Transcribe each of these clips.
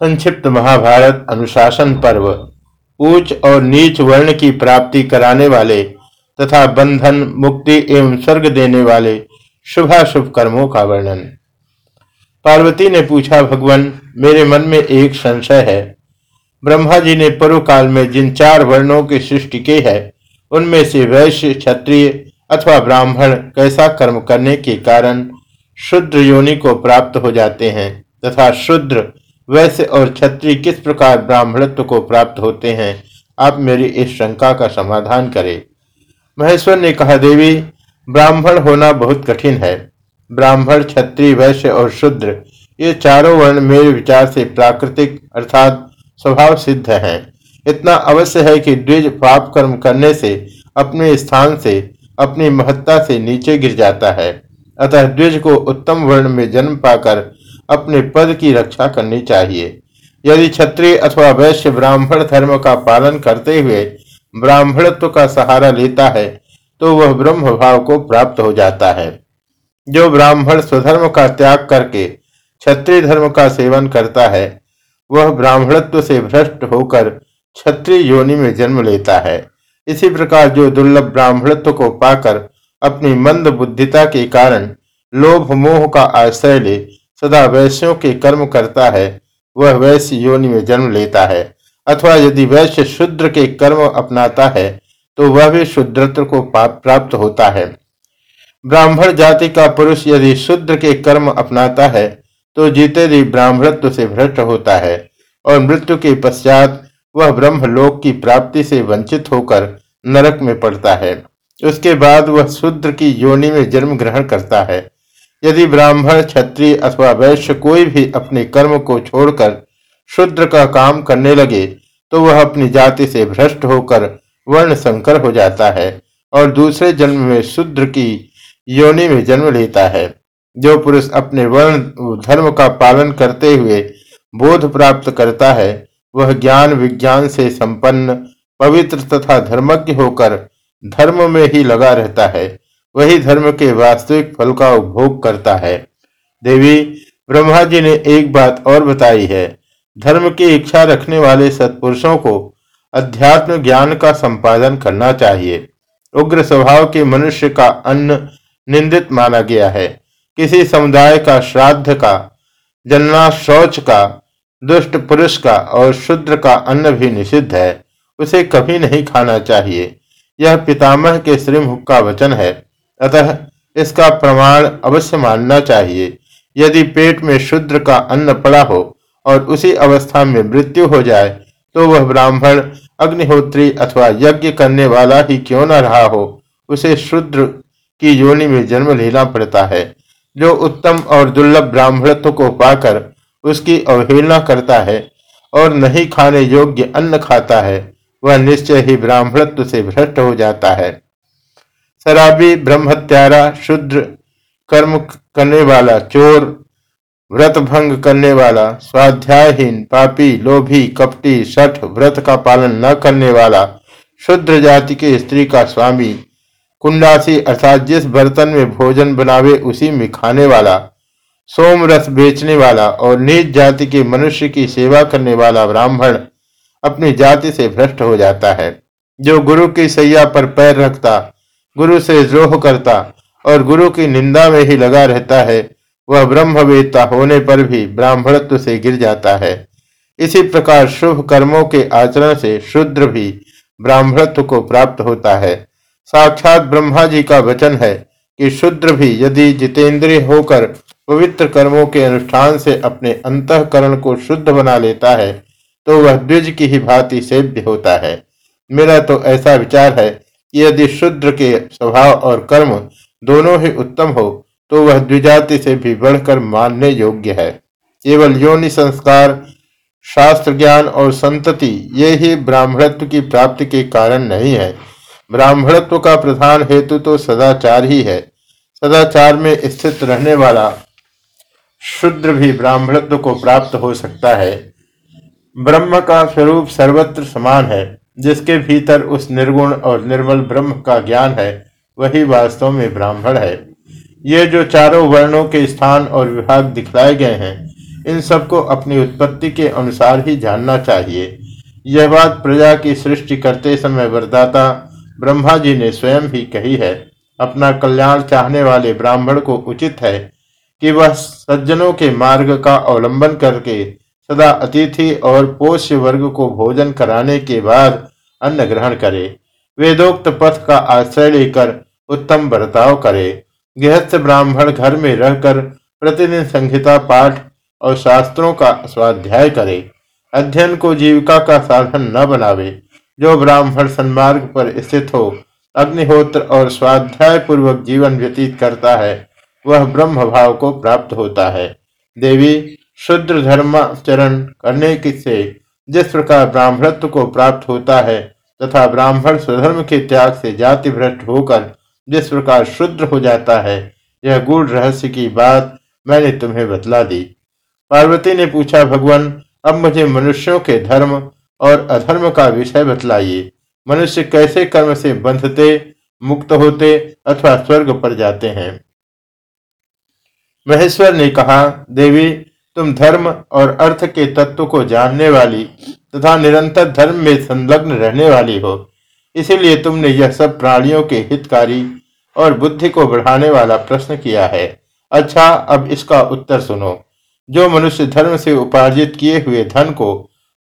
संक्षिप्त महाभारत अनुशासन पर्व, ऊंच और नीच वर्ण की प्राप्ति कराने वाले तथा बंधन, मुक्ति एवं स्वर्ग देने वाले शुभाशुभ कर्मों का वर्णन। पार्वती ने पूछा, भगवान, मेरे मन में एक संशय है। ब्रह्मा जी ने पूर्व काल में जिन चार वर्णों की सृष्टि की है, उनमें से वैश्य, क्षत्रिय अथवा ब्राह्मण कैसा कर्म करने के कारण शुद्र योनि को प्राप्त हो जाते हैं तथा शुद्र वैश्य और क्षत्रिय किस प्रकार ब्राह्मणत्व को प्राप्त होते हैं, आप मेरी इस शंका का समाधान करें। महेश्वर ने कहा, देवी, ब्राह्मण होना बहुत कठिन है। ब्राह्मण, क्षत्रिय, वैश्य और शूद्र, ये चारों वर्ण मेरे विचार से प्राकृतिक अर्थात स्वभाव सिद्ध हैं। इतना अवश्य है कि द्विज पाप कर्म करने से, अपने स्थान से, अपनी महत्ता से नीचे गिर जाता है। अतः द्विज को उत्तम वर्ण में जन्म पाकर अपने पद की रक्षा करनी चाहिए। यदि क्षत्रिय अथवा वैश्य ब्राह्मण धर्म का पालन करते हुए ब्राह्मणत्व का सहारा लेता है तो वह ब्रह्म भाव को प्राप्त हो जाता है। जो ब्राह्मण स्वधर्म का त्याग करके क्षत्रिय धर्म का सेवन करता है, वह ब्राह्मणत्व से भ्रष्ट होकर क्षत्रिय योनि में जन्म लेता है। इसी प्रकार जो दुर्लभ ब्राह्मणत्व को पाकर अपनी मंद बुद्धिता के कारण लोभ मोह का आश्रय ले सदा वैश्यों के कर्म करता है, वह वैश्य योनि में जन्म लेता है। अथवा यदि वैश्य शुद्र के कर्म अपनाता है तो वह भी शुद्रत्व को प्राप्त होता है। ब्राह्मण जाति का पुरुष यदि शुद्र के कर्म अपनाता है तो जीते जी ब्राह्मणत्व से भ्रष्ट होता है, और मृत्यु के पश्चात वह ब्रह्मलोक की प्राप्ति से वंचित होकर नरक में पड़ता है। उसके बाद वह शुद्र की योनि में जन्म ग्रहण करता है। यदि ब्राह्मण, क्षत्रिय अथवा वैश्य कोई भी अपने कर्म को छोड़कर शुद्र का काम करने लगे तो वह अपनी जाति से भ्रष्ट होकर वर्ण संकर हो जाता है और दूसरे जन्म में शुद्र की योनि में जन्म लेता है। जो पुरुष अपने वर्ण, धर्म का पालन करते हुए बोध प्राप्त करता है, वह ज्ञान विज्ञान से संपन्न, पवित्र तथा धर्मज्ञ होकर धर्म में ही लगा रहता है। वही धर्म के वास्तविक फल का उपभोग करता है। देवी ब्रह्मा जी ने एक बात और बताई है। धर्म की इच्छा रखने वाले सत्पुरुषों को अध्यात्म ज्ञान का संपादन करना चाहिए। उग्र स्वभाव के मनुष्य का अन्न निंदित माना गया है। किसी समुदाय का श्राद्ध का, जन्ना शौच का, दुष्ट पुरुष का और शुद्र का अन्न भी निषिद्ध है। उसे कभी नहीं खाना चाहिए। यह पितामह के श्रीमुख का वचन है। अतः इसका प्रमाण अवश्य मानना चाहिए। यदि पेट में शुद्र का अन्न पड़ा हो और उसी अवस्था में मृत्यु हो जाए तो वह ब्राह्मण, अग्निहोत्री अथवा यज्ञ करने वाला ही क्यों न रहा हो? उसे शुद्र की योनि में जन्म लेना पड़ता है। जो उत्तम और दुर्लभ ब्राह्मणत्व को पाकर उसकी अवहेलना करता है और नहीं खाने योग्य अन्न खाता है, वह निश्चय ही ब्राह्मणत्व से भ्रष्ट हो जाता है। शराबी ब्रह्मत्यारा शुद्र कर्म करने वाला चोर, व्रत भंग करने वाला स्वाध्यायहीन, पापी, लोभी, कपटी सठ व्रत का पालन न करने वाला शुद्र जाति के स्त्री का स्वामी, कुंडासी अर्थात जिस बर्तन में भोजन बनावे उसी में खाने वाला सोम रस बेचने वाला और नीच जाति के मनुष्य की सेवा करने वाला ब्राह्मण अपनी जाति से भ्रष्ट हो जाता है। जो गुरु की सैया पर पैर रखता गुरु से द्रोह करता और गुरु की निंदा में ही लगा रहता है, वह ब्रह्मवेत्ता होने पर भी ब्राह्मणत्व से गिर जाता है। इसी प्रकार शुभ कर्मों के आचरण से शुद्र भी ब्राह्मणत्व को प्राप्त होता है। साक्षात ब्रह्मा जी का वचन है कि शुद्र भी यदि जितेंद्रिय होकर पवित्र कर्मों के अनुष्ठान से अपने अंतकरण को शुद्ध बना लेता है तो वह द्विज की ही भांति सेव्य होता है। मेरा तो ऐसा विचार है यदि शुद्र के स्वभाव और कर्म दोनों ही उत्तम हो तो वह द्विजाति से भी बढ़कर मानने योग्य है। केवल योनि संस्कार, शास्त्र ज्ञान और संतति, ये ही ब्राह्मणत्व की प्राप्ति के कारण नहीं है। ब्राह्मणत्व का प्रधान हेतु तो सदाचार ही है। सदाचार में स्थित रहने वाला शुद्र भी ब्राह्मणत्व को प्राप्त हो सकता है। ब्रह्म का स्वरूप सर्वत्र समान है। जिसके भीतर उस निर्गुण और निर्मल ब्रह्म का ज्ञान है, वही वास्तव में ब्राह्मण है। ये जो चारों वर्णों के स्थान और विभाग दिखलाए गए हैं, इन सबको अपनी उत्पत्ति के अनुसार ही जानना चाहिए। यह बात प्रजा की सृष्टि करते समय वरदाता ब्रह्मा जी ने स्वयं ही कही है। अपना कल्याण चाहने वाले ब्राह्मण को उचित है कि वह सज्जनों के मार्ग का अवलंबन करके सदा अतिथि और पोष्य वर्ग को भोजन कराने के बाद अन्न ग्रहण करे, वेदोक्त पथ का आश्रय लेकर उत्तम बर्ताव करे। गृहस्थ ब्राह्मण घर में रहकर प्रतिदिन संहिता पाठ और शास्त्रों का स्वाध्याय करे। अध्ययन को जीविका का साधन न बनावे, जो ब्राह्मण सन्मार्ग पर स्थित हो, अग्निहोत्र और स्वाध्याय पूर्वक जीवन व्यतीत करता है, वह ब्रह्म भाव को प्राप्त होता है। देवी, शुद्र धर्माचरण करने से जिस प्रकार ब्राह्मणत्व को प्राप्त होता है तथा ब्राह्मण स्वधर्म के त्याग से जाति भ्रष्ट होकर जिस प्रकार शुद्र हो जाता है, यह गूढ़ रहस्य की बात मैंने तुम्हें बतला दी। पार्वती ने पूछा, भगवान, अब मुझे मनुष्यों के धर्म और अधर्म का विषय बतलाइए। मनुष्य कैसे कर्म से बंधते, मुक्त होते अथवा स्वर्ग पर जाते हैं? महेश्वर ने कहा, देवी तुम धर्म और अर्थ के तत्व को जानने वाली तथा निरंतर धर्म में संलग्न रहने वाली हो। इसीलिए तुमने यह सब प्राणियों के हितकारी और बुद्धि को बढ़ाने वाला प्रश्न किया है। अच्छा अब इसका उत्तर सुनो। जो मनुष्य धर्म से उपार्जित किए हुए धन को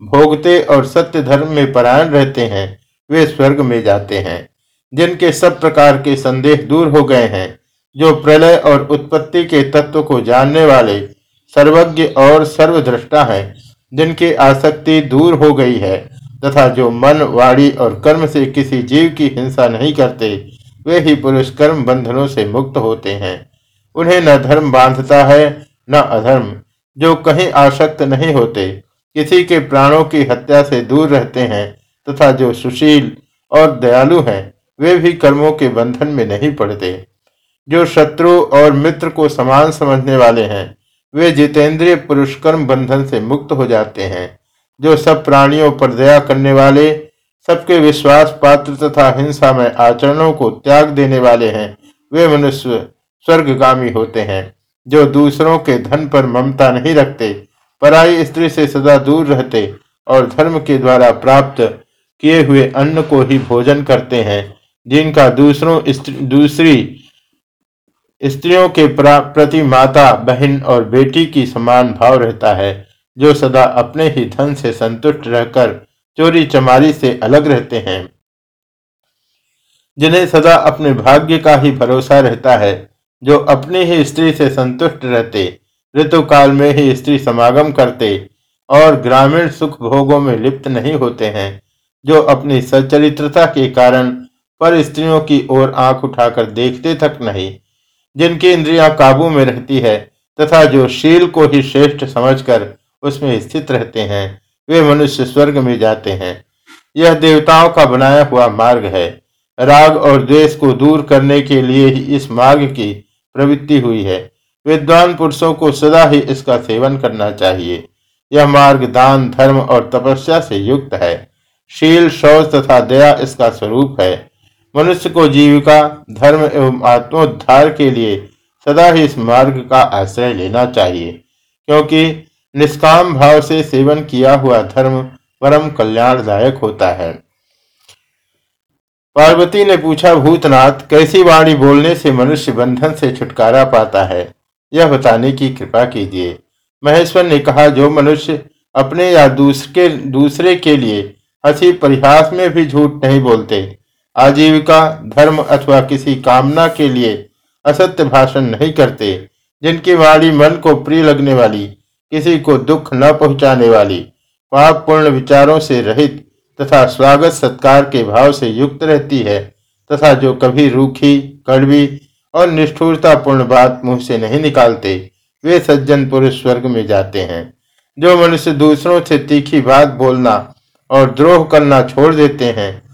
भोगते और सत्य धर्म में परायण रहते हैं, वे स्वर्ग में जाते हैं, जिनके सब प्रकार के संदेह दूर हो गए हैं, जो प्रलय और उत्पत्ति के तत्व को जानने वाले सर्वज्ञ और सर्वद्रष्टा है, जिनकी आसक्ति दूर हो गई है, तथा जो मन, वाणी और कर्म से किसी जीव की हिंसा नहीं करते, वे ही पुरुष कर्म बंधनों से मुक्त होते हैं। उन्हें न धर्म बांधता है, न अधर्म। जो कहीं आसक्त नहीं होते, किसी के प्राणों की हत्या से दूर रहते हैं, तथा जो सुशील और दयालु हैं, वे भी कर्मों के बंधन में नहीं पड़ते। जो शत्रु और मित्र को समान समझने वाले हैं वे जितेंद्रिय पुरुष कर्म बंधन से मुक्त हो जाते हैं, जो सब प्राणियों पर दया करने वाले, सबके विश्वास, पात्र तथा हिंसा में आचरणों को त्याग देने वाले हैं, वे मनुष्य स्वर्गगामी होते हैं, जो दूसरों के धन पर ममता नहीं रखते, पराई स्त्री से सदा दूर रहते और धर्म के द्वारा प्राप्त किए हुए अन्न को ही भोजन करते हैं, जिनका दूसरों दूसरी स्त्रियों के प्रति माता, बहन और बेटी की समान भाव रहता है, जो सदा अपने ही धन से संतुष्ट रहकर चोरी चमारी से अलग रहते हैं। जिन्हें सदा अपने भाग्य का ही भरोसा रहता है, जो अपनी ही स्त्री से संतुष्ट रहते ऋतु काल में ही स्त्री समागम करते और ग्रामीण सुख भोगों में लिप्त नहीं होते हैं, जो अपनी सचरित्रता के कारण पर स्त्रियों की ओर आँख उठाकर देखते तक नहीं। जिनकी इंद्रियाँ काबू में रहती है तथा जो शील को ही श्रेष्ठ समझकर उसमें स्थित रहते हैं, वे मनुष्य स्वर्ग में जाते हैं। यह देवताओं का बनाया हुआ मार्ग है। राग और द्वेष को दूर करने के लिए ही इस मार्ग की प्रवृत्ति हुई है। विद्वान पुरुषों को सदा ही इसका सेवन करना चाहिए। यह मार्ग दान, धर्म और तपस्या से युक्त है। शील, शौच तथा दया इसका स्वरूप है। मनुष्य को जीविका, धर्म एवं आत्मोद्धार के लिए सदा ही इस मार्ग का आश्रय लेना चाहिए, क्योंकि निष्काम भाव से सेवन किया हुआ धर्म परम कल्याणदायक होता है। पार्वती ने पूछा, भूतनाथ, कैसी वाणी बोलने से मनुष्य बंधन से छुटकारा पाता है? यह बताने की कृपा कीजिए। महेश्वर ने कहा, जो मनुष्य अपने या दूसरे दूसरे के लिए हँसी, परिहास में भी झूठ नहीं बोलते आजीविका, धर्म अथवा किसी कामना के लिए असत्य भाषण नहीं करते, जिनकी वाणी मन को प्रिय लगने वाली, किसी को दुख न पहुँचाने वाली पाप पूर्ण विचारों से रहित तथा स्वागत सत्कार के भाव से युक्त रहती है, तथा जो कभी रूखी, कड़वी और निष्ठुरता पूर्ण बात मुँह से नहीं निकालते, वे सज्जन पुरुष स्वर्ग में जाते हैं। जो मनुष्य दूसरों से तीखी बात बोलना और द्रोह करना छोड़ देते हैं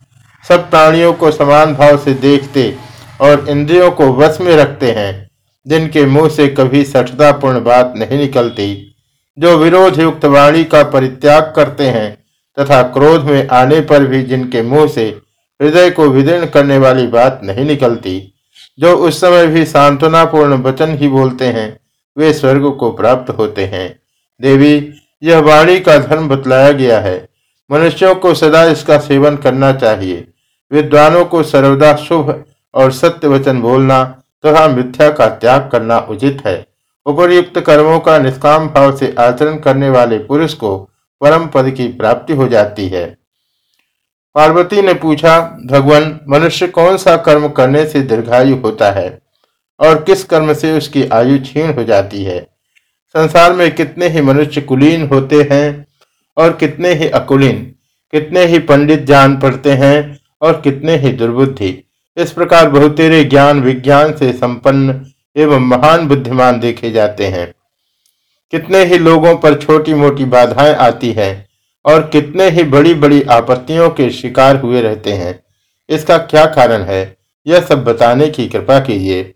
सब प्राणियों को समान भाव से देखते और इंद्रियों को वश में रखते हैं, जिनके मुँह से कभी सठतापूर्ण बात नहीं निकलती। जो विरोध युक्त वाणी का परित्याग करते हैं तथा क्रोध में आने पर भी जिनके मुँह से हृदय को विदीर्ण करने वाली बात नहीं निकलती, जो उस समय भी सांत्वनापूर्ण वचन ही बोलते हैं, वे स्वर्ग को प्राप्त होते हैं। देवी, यह वाणी का धर्म बतलाया गया है। मनुष्यों को सदा इसका सेवन करना चाहिए। विद्वानों को सर्वदा शुभ और सत्य वचन बोलना तथा तो मिथ्या का त्याग करना उचित है। उपरयुक्त कर्मों का निष्काम भाव से आचरण करने वाले पुरुष को परम पद की प्राप्ति हो जाती है। पार्वती ने पूछा, भगवान, मनुष्य कौन सा कर्म करने से दीर्घायु होता है और किस कर्म से उसकी आयु क्षीण हो जाती है? संसार में कितने ही मनुष्य कुलीन होते हैं और कितने ही अकुलीन, कितने ही पंडित जान पड़ते हैं और कितने ही दुर्बुद्धि। इस प्रकार बहुतेरे ज्ञान विज्ञान से संपन्न एवं महान बुद्धिमान देखे जाते हैं। कितने ही लोगों पर छोटी मोटी बाधाएँ आती हैं और कितने ही बड़ी बड़ी आपत्तियों के शिकार हुए रहते हैं। इसका क्या कारण है, यह सब बताने की कृपा कीजिए।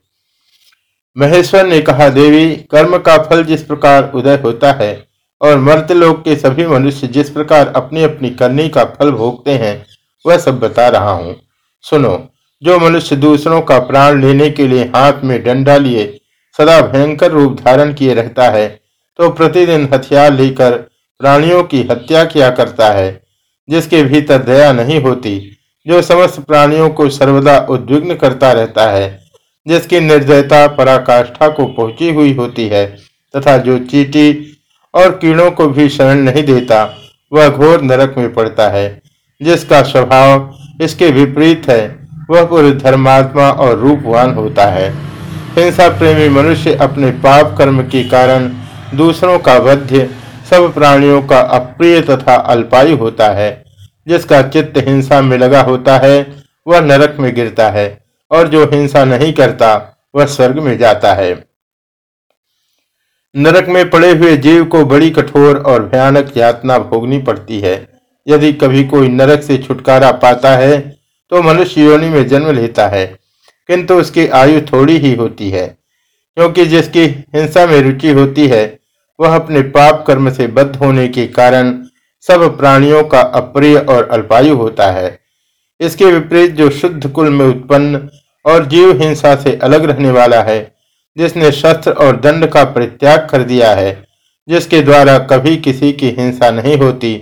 महेश्वर ने कहा, देवी, कर्म का फल जिस प्रकार उदय होता है और मर्तलोक के सभी मनुष्य जिस प्रकार अपनी अपनी करनी का फल भोगते हैं वह सब बता रहा हूँ। सुनो, जो मनुष्य दूसरों का प्राण लेने के लिए हाथ में डंडा लिए सदा भयंकर रूप धारण किए रहता है तो प्रतिदिन हथियार लेकर प्राणियों की हत्या किया करता है, जिसके भीतर दया नहीं होती, जो समस्त प्राणियों को सर्वदा उद्विग्न करता रहता है, जिसकी निर्दयता पराकाष्ठा को पहुँची हुई होती है, तथा जो चीटी और कीड़ों को भी शरण नहीं देता, वह घोर नरक में पड़ता है। जिसका स्वभाव इसके विपरीत है, वह पूरे धर्मात्मा और रूपवान होता है। हिंसा प्रेमी मनुष्य अपने पाप कर्म के कारण दूसरों का वध्य, सब प्राणियों का अप्रिय तथा अल्पायु होता है। जिसका चित्त हिंसा में लगा होता है, वह नरक में गिरता है, और जो हिंसा नहीं करता, वह स्वर्ग में जाता है। नरक में पड़े हुए जीव को बड़ी कठोर और भयानक यातना भोगनी पड़ती है। यदि कभी कोई नरक से छुटकारा पाता है तो मनुष्य योनि में जन्म लेता है, किंतु उसकी आयु थोड़ी ही होती है, क्योंकि जिसकी हिंसा में रुचि होती है, वह अपने पाप कर्म से बद्ध होने के कारण सब प्राणियों का अप्रिय और अल्पायु होता है। इसके विपरीत जो शुद्ध कुल में उत्पन्न और जीव हिंसा से अलग रहने वाला है, जिसने शस्त्र और दंड का परित्याग कर दिया है, जिसके द्वारा कभी किसी की हिंसा नहीं होती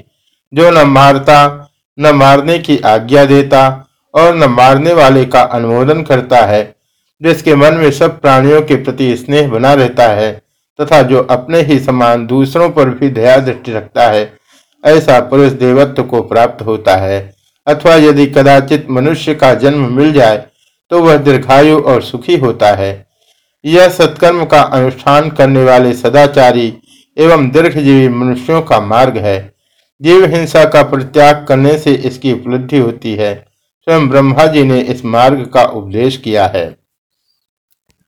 जो न मारता, न मारने की आज्ञा देता और न मारने वाले का अनुमोदन करता है, जिसके मन में सब प्राणियों के प्रति स्नेह बना रहता है तथा जो अपने ही समान दूसरों पर भी दया दृष्टि रखता है, ऐसा पुरुष देवत्व को प्राप्त होता है। अथवा यदि कदाचित मनुष्य का जन्म मिल जाए तो वह दीर्घायु और सुखी होता है। यह सत्कर्म का अनुष्ठान करने वाले सदाचारी एवं दीर्घजीवी मनुष्यों का मार्ग है। जीव हिंसा का परित्याग करने से इसकी उपलब्धि होती है। स्वयं ब्रह्मा जी ने इस मार्ग का उपदेश किया है।